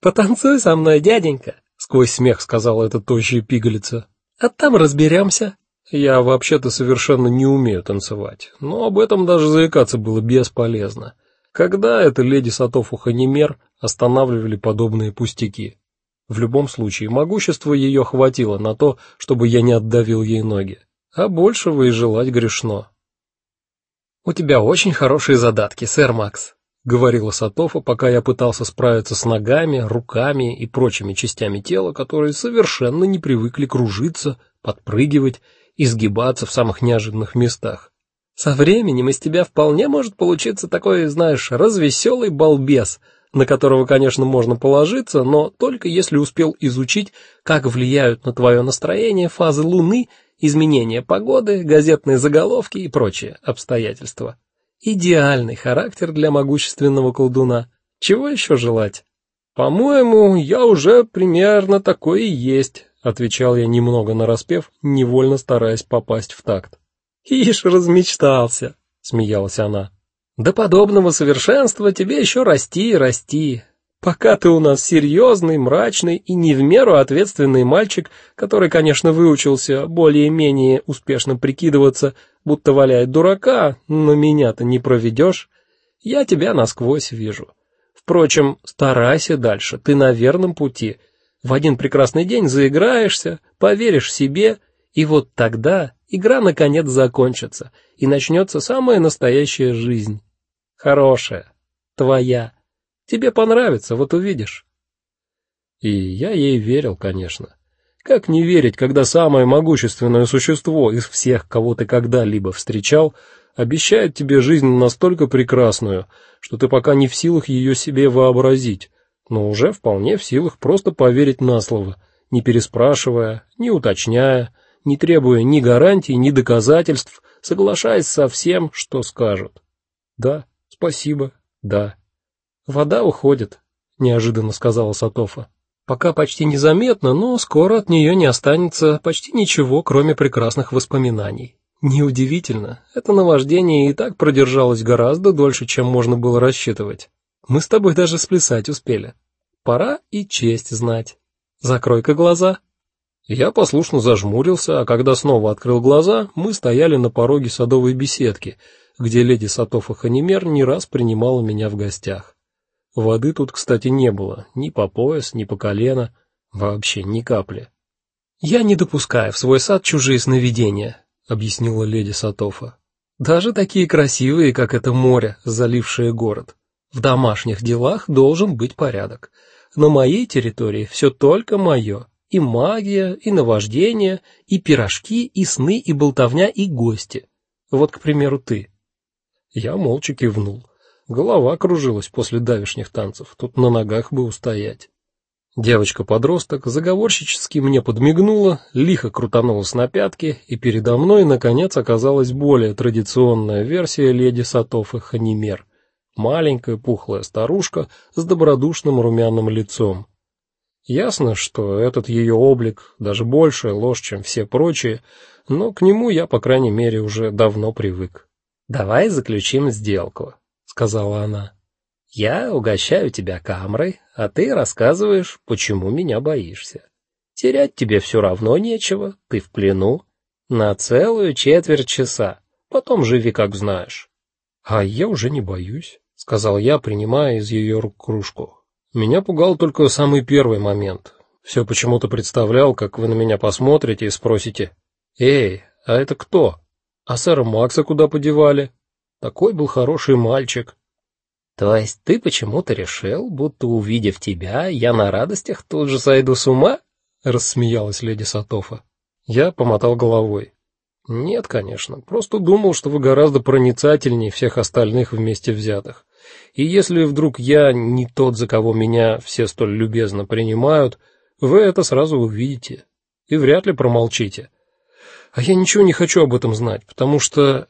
Потанцуй со мной, дяденька, сквозь смех сказала эта тощая пигалица. А там разберемся. Я вообще-то совершенно не умею танцевать, но об этом даже заикаться было бесполезно. Когда эта леди Сатофу Ханимер останавливали подобные пустяки? В любом случае, могущества ее хватило на то, чтобы я не отдавил ей ноги, а большего и желать грешно. У тебя очень хорошие задатки, сэр Макс, говорила Сатофа, пока я пытался справиться с ногами, руками и прочими частями тела, которые совершенно не привыкли кружиться, подпрыгивать, изгибаться в самых неожиданных местах. Со временем из тебя вполне может получиться такой, знаешь, развеселый балбес, на которого, конечно, можно положиться, но только если успел изучить, как влияют на твое настроение фазы Луны, изменения погоды, газетные заголовки и прочие обстоятельства. Идеальный характер для могущественного колдуна. Чего еще желать? По-моему, я уже примерно такой и есть, отвечал я немного нараспев, невольно стараясь попасть в такт. Ишь, размечтался, смеялась она. До подобного совершенства тебе еще расти и расти. Пока ты у нас серьезный, мрачный и не в меру ответственный мальчик, который, конечно, выучился более-менее успешно прикидываться, будто валяет дурака, но меня-то не проведешь. Я тебя насквозь вижу. Впрочем, старайся дальше, ты на верном пути. В один прекрасный день заиграешься, поверишь себе, и вот тогда игра наконец закончится, и начнется самая настоящая жизнь. Хорошая, твоя. Тебе понравится, вот увидишь. И я ей верил, конечно. Как не верить, когда самое могущественное существо из всех, кого ты когда-либо встречал, обещает тебе жизнь настолько прекрасную, что ты пока не в силах ее себе вообразить, но уже вполне в силах просто поверить на слово, не переспрашивая, не уточняя, не требуя ни гарантий, ни доказательств, соглашаясь со всем, что скажут. Да, спасибо. Да. Вода уходит, неожиданно сказала Сатофа. Пока почти незаметно, но скоро от нее не останется почти ничего, кроме прекрасных воспоминаний. Неудивительно, это наваждение и так продержалось гораздо дольше, чем можно было рассчитывать. Мы с тобой даже сплясать успели. Пора и честь знать. Закрой-ка глаза. Я послушно зажмурился, а когда снова открыл глаза, мы стояли на пороге садовой беседки, где леди Сатофа Ханимер не раз принимала меня в гостях. Воды тут, кстати, не было, ни по пояс, ни по колено, вообще ни капли. Я не допускаю в свой сад чужие сновидения, объяснила леди Сатофа. Даже такие красивые, как это море, залившее город. В домашних делах должен быть порядок. На моей территории все только мое. И магия, и наваждение, и пирожки, и сны, и болтовня, и гости. Вот, к примеру, ты. Я молча кивнул. Голова кружилась после давешних танцев, тут на ногах бы устоять. Девочка-подросток заговорщически мне подмигнула, лихо крутанулась на пятки, и передо мной наконец оказалась более традиционная версия леди Сатофы Ханимер. Маленькая пухлая старушка с добродушным румяным лицом. Ясно, что этот ее облик даже больше ложь, чем все прочие, но к нему я, по крайней мере, уже давно привык. Давай заключим сделку сказала она. Я угощаю тебя камрой, а ты рассказываешь, почему меня боишься. Терять тебе все равно нечего, ты в плену на целую четверть часа. Потом живи как знаешь. А я уже не боюсь, сказал я, принимая из ее рук кружку. Меня пугал только самый первый момент. Все почему-то представлял, как вы на меня посмотрите и спросите: "Эй, а это кто? А сэра Макса куда подевали?" Такой был хороший мальчик. То есть ты почему-то решил, будто увидев тебя, я на радостях тут же сойду с ума? рассмеялась леди Сатофа. Я помотал головой. Нет, конечно, просто думал, что вы гораздо проницательнее всех остальных вместе взятых. И если вдруг я не тот, за кого меня все столь любезно принимают, вы это сразу увидите и вряд ли промолчите. А я ничего не хочу об этом знать, потому что